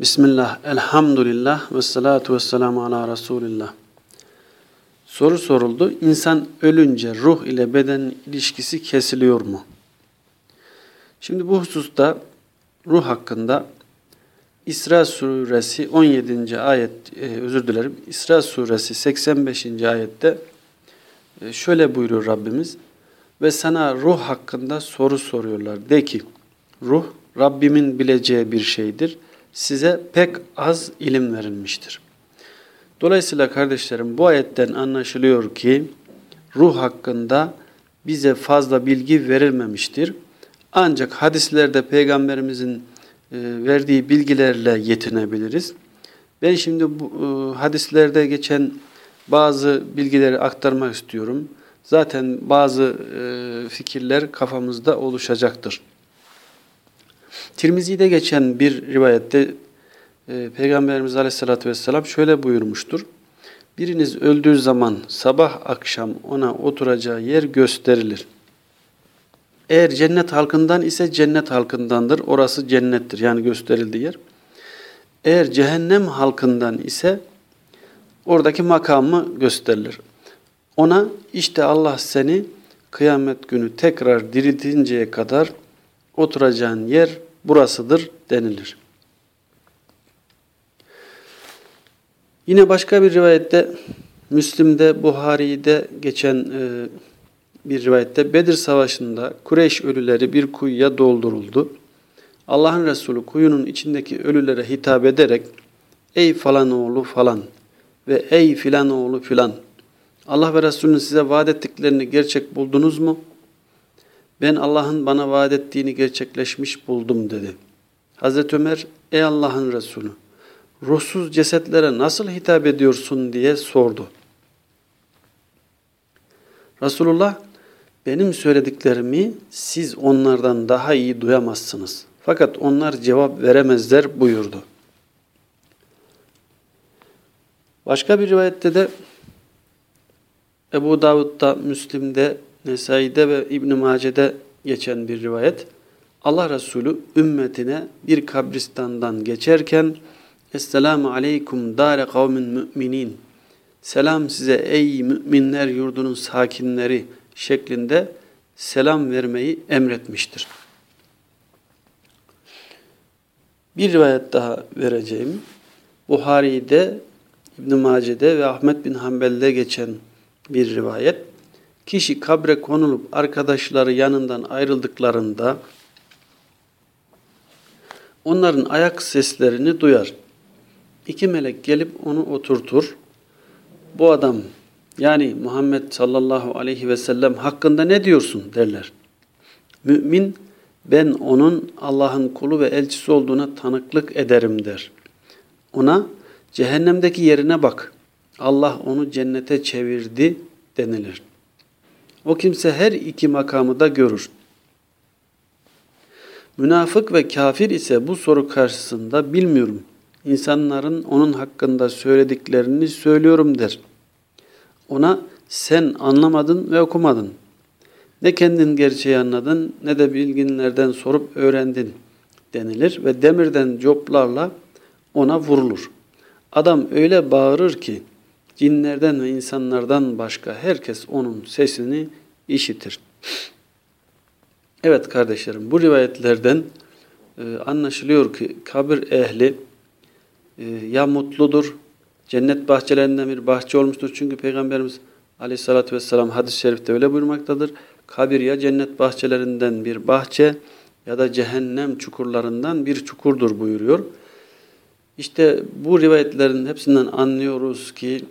Bismillah, elhamdülillah ve salatu ve selamu ala Resulillah. Soru soruldu. İnsan ölünce ruh ile beden ilişkisi kesiliyor mu? Şimdi bu hususta ruh hakkında İsra suresi 17. ayet, e, özür dilerim, İsra suresi 85. ayette e, şöyle buyuruyor Rabbimiz. Ve sana ruh hakkında soru soruyorlar. De ki, ruh Rabbimin bileceği bir şeydir. Size pek az ilim verilmiştir. Dolayısıyla kardeşlerim bu ayetten anlaşılıyor ki ruh hakkında bize fazla bilgi verilmemiştir. Ancak hadislerde peygamberimizin e, verdiği bilgilerle yetinebiliriz. Ben şimdi bu e, hadislerde geçen bazı bilgileri aktarmak istiyorum. Zaten bazı e, fikirler kafamızda oluşacaktır. Tirmizi'de geçen bir rivayette e, Peygamberimiz Aleyhisselatü Vesselam şöyle buyurmuştur. Biriniz öldüğü zaman sabah akşam ona oturacağı yer gösterilir. Eğer cennet halkından ise cennet halkındandır. Orası cennettir yani gösterildiği yer. Eğer cehennem halkından ise oradaki makamı gösterilir. Ona işte Allah seni kıyamet günü tekrar diriltinceye kadar oturacağın yer burasıdır denilir. Yine başka bir rivayette Müslim'de, Buhari'de geçen e, bir rivayette Bedir Savaşı'nda Kureyş ölüleri bir kuyuya dolduruldu. Allah'ın Resulü kuyunun içindeki ölülere hitap ederek Ey falan oğlu falan ve ey filan oğlu filan Allah ve Resulünün size vaat ettiklerini gerçek buldunuz mu? Ben Allah'ın bana vaat ettiğini gerçekleşmiş buldum dedi. Hazreti Ömer ey Allah'ın Resulü ruhsuz cesetlere nasıl hitap ediyorsun diye sordu. Resulullah benim söylediklerimi siz onlardan daha iyi duyamazsınız. Fakat onlar cevap veremezler buyurdu. Başka bir rivayette de Ebu Davud'da, Müslim'de, Nesai'de ve İbn Mace'de geçen bir rivayet. Allah Resulü ümmetine bir kabristandan geçerken Esselamu aleykum dâre kavmin müminin Selam size ey müminler yurdunun sakinleri şeklinde selam vermeyi emretmiştir. Bir rivayet daha vereceğim. Buhari'de, İbn Mace'de ve Ahmet bin Hanbel'de geçen bir rivayet. Kişi kabre konulup arkadaşları yanından ayrıldıklarında onların ayak seslerini duyar. İki melek gelip onu oturtur. Bu adam yani Muhammed sallallahu aleyhi ve sellem hakkında ne diyorsun derler. Mümin ben onun Allah'ın kulu ve elçisi olduğuna tanıklık ederim der. Ona cehennemdeki yerine bak. Allah onu cennete çevirdi denilir. O kimse her iki makamı da görür. Münafık ve kafir ise bu soru karşısında bilmiyorum. İnsanların onun hakkında söylediklerini söylüyorum der. Ona sen anlamadın ve okumadın. Ne kendin gerçeği anladın ne de bilginlerden sorup öğrendin denilir ve demirden coplarla ona vurulur. Adam öyle bağırır ki cinlerden ve insanlardan başka herkes onun sesini işitir. Evet kardeşlerim bu rivayetlerden e, anlaşılıyor ki kabir ehli e, ya mutludur, cennet bahçelerinden bir bahçe olmuştur. Çünkü Peygamberimiz aleyhissalatü vesselam hadis-i şerifte öyle buyurmaktadır. Kabir ya cennet bahçelerinden bir bahçe ya da cehennem çukurlarından bir çukurdur buyuruyor. İşte bu rivayetlerin hepsinden anlıyoruz ki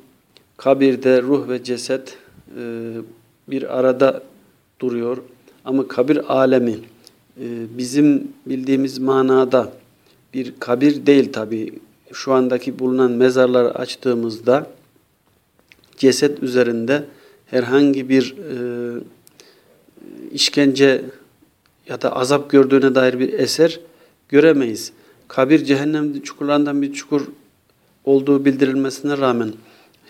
kabirde ruh ve ceset e, bir arada duruyor. Ama kabir alemi e, bizim bildiğimiz manada bir kabir değil tabi. Şu andaki bulunan mezarları açtığımızda ceset üzerinde herhangi bir e, işkence ya da azap gördüğüne dair bir eser göremeyiz. Kabir cehennem çukurlarından bir çukur olduğu bildirilmesine rağmen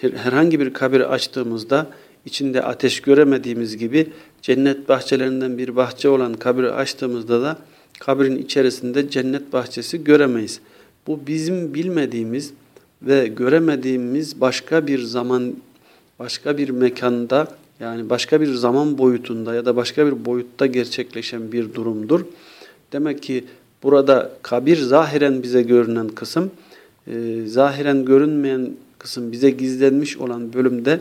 herhangi bir kabir açtığımızda içinde ateş göremediğimiz gibi cennet bahçelerinden bir bahçe olan kabri açtığımızda da kabrin içerisinde cennet bahçesi göremeyiz. Bu bizim bilmediğimiz ve göremediğimiz başka bir zaman, başka bir mekanda yani başka bir zaman boyutunda ya da başka bir boyutta gerçekleşen bir durumdur. Demek ki burada kabir zahiren bize görünen kısım, e, zahiren görünmeyen kısım bize gizlenmiş olan bölümde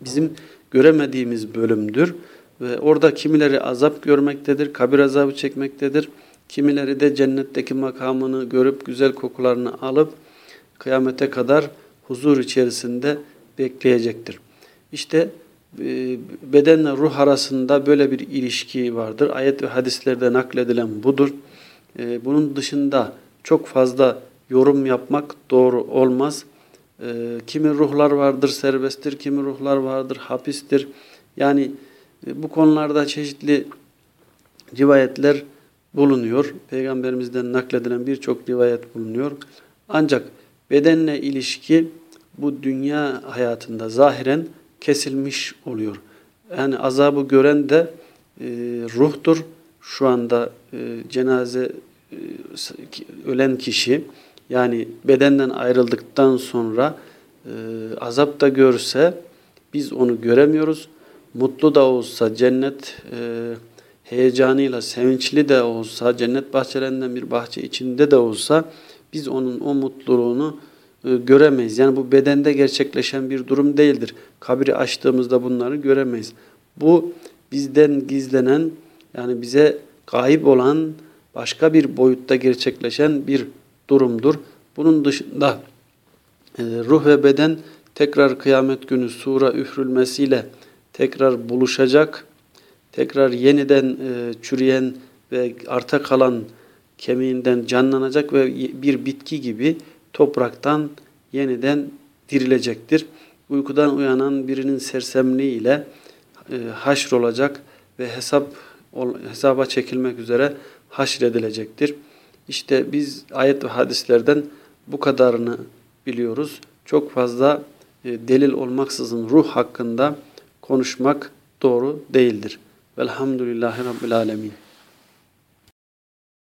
bizim göremediğimiz bölümdür. Ve orada kimileri azap görmektedir, kabir azabı çekmektedir. Kimileri de cennetteki makamını görüp güzel kokularını alıp kıyamete kadar huzur içerisinde bekleyecektir. İşte e, bedenle ruh arasında böyle bir ilişki vardır. Ayet ve hadislerde nakledilen budur. E, bunun dışında çok fazla yorum yapmak doğru olmaz. E, kimi ruhlar vardır serbesttir, kimi ruhlar vardır hapistir. Yani bu konularda çeşitli rivayetler bulunuyor. Peygamberimizden nakledilen birçok rivayet bulunuyor. Ancak bedenle ilişki bu dünya hayatında zahiren kesilmiş oluyor. Yani azabı gören de e, ruhtur. Şu anda e, cenaze e, ölen kişi yani bedenden ayrıldıktan sonra e, azap da görse biz onu göremiyoruz. Mutlu da olsa cennet e, heyecanıyla sevinçli de olsa cennet bahçelerinden bir bahçe içinde de olsa biz onun o mutluluğunu e, göremeyiz. Yani bu bedende gerçekleşen bir durum değildir. Kabri açtığımızda bunları göremeyiz. Bu bizden gizlenen yani bize gayip olan başka bir boyutta gerçekleşen bir durumdur. Bunun dışında e, ruh ve beden tekrar kıyamet günü sura üfrülmesiyle tekrar buluşacak. Tekrar yeniden e, çürüyen ve arta kalan kemiğinden canlanacak ve bir bitki gibi topraktan yeniden dirilecektir. Uykudan uyanan birinin sersemliğiyle e, haşr olacak ve hesap hesaba çekilmek üzere haşredilecektir. İşte biz ayet ve hadislerden bu kadarını biliyoruz. Çok fazla e, delil olmaksızın ruh hakkında konuşmak doğru değildir. Velhamdülillahi Rabbil Alemin.